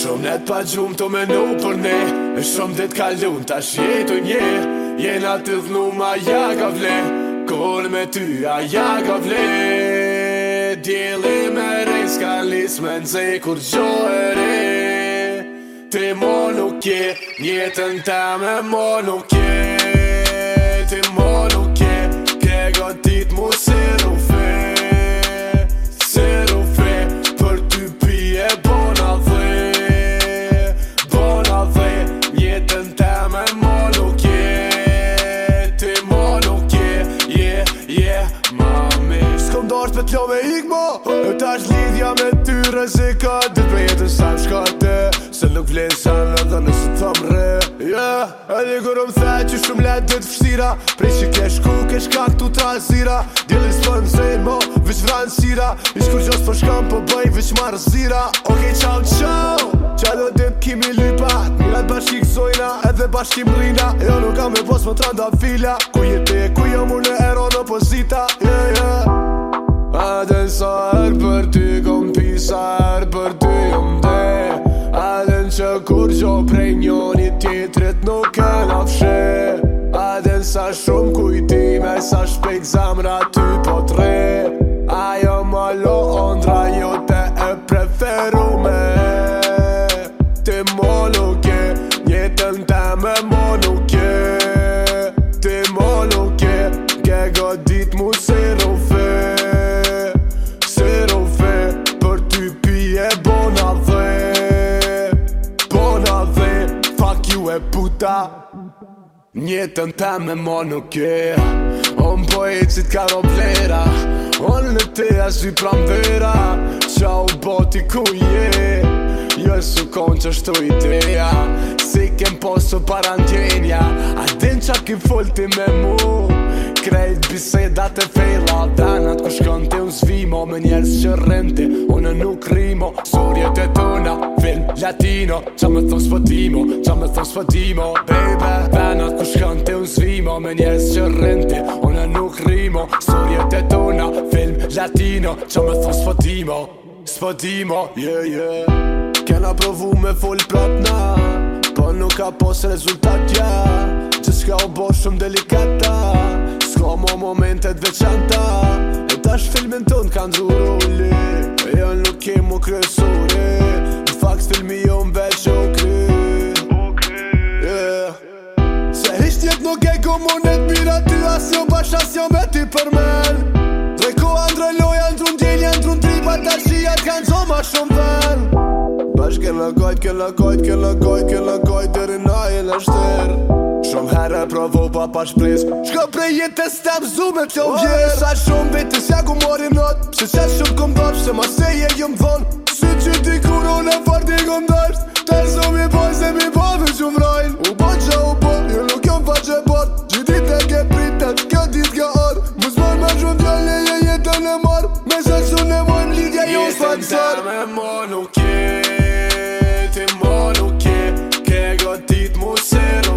Shumë net pa gjumë të menu për ne Shumë dit kalun tash jetu një Jena të dhnu ma ja ka vle me ty a ja ka vle Djeli me rej s'ka lis me kur gjo e re Ti mo nuk je, njetën ta me mo nuk je Ti mo nuk je, ke godit mu ndarës për t'lo me ikmo E ta është lidhja me ty rëzika Dhe për jetën sa më shka te Se nuk vlenë sa në dhe nësë të më re yeah. Edhe kërë më thaj që shumë letë dhe të fshira Prej që ke shku, ke shka këtu të alzira Djeli për në zemë, mo, vëq vranë sira I shkur gjosë për po shkam për po bëj, vëq marë zira Ok, qau, qau Qalë dhe dhe kimi lypa Mirat bashkik zojna, edhe bashkim rina Jo nuk kam e pos më të randa fila Ku jete, ku jo mune ero në pozita yeah, yeah. Aden sa her për ty kom pisa, sa për ty jom dhe Aden që kur gjo prej njoni tjetrit nuk e lafshe Aden sa shumë kujtime sa shpejt zamra ty po tre Ajo ma lo ondra jo te e preferu me Ti mo nuk je, njetën te me mo nuk je Njetën ta me mo nuk e On po e qit ka ro vlera në te a zy pram vera Qa u boti ku je Jo e su kon që shtu ideja Si kem posu para ndjenja A din qa ki folti me mu Krejt bisedat e fejla Danat ku te u zvimo Me njerës që rente Unë nuk rimo Sorjet e tona Bill Latino Qa me thon s'fëtimo po Qa me thon s'fëtimo po Baby Venat ku shkën ti unë zvimo Me njerës që rrinti Una nuk rrimo Storjet e tona Film Latino Qa me thon s'fëtimo po S'fëtimo Yeah yeah Kena provu me full platna Po nuk ka pos rezultat ja Që s'ka u bo shumë delikata S'ka mo momentet veçanta E tash filmin ton kanë dhuru li E jo nuk kemu kresuri Fax filmi jo m'veç o kry Se hisht jet nuk e komunit Mira ty as jo bash as jo me ti për men Dreko andre loja ndru trun djelja ndri trun Pa ta shia t'kan zon ma shum ven Bash ke në gojt, ke në ke në ke në gojt Dere na e në shter Shum herre provo pa pa shpris Shko prej jet e step zu me vjer Sa shum vitis ja ku mori not Pse qe shum kom se ma se je von Tërë zë mi poj se mi poj vë mrojnë U po që u po, jo nuk jom fa që bot Gjitit e ke pritet, kjo dit kjo or Më zbër më shumë fjallë e jetë në mor Me se su në mojnë lidja jo së fatë sër Jesë nuk je Ti mo nuk je Ke godit mu sërë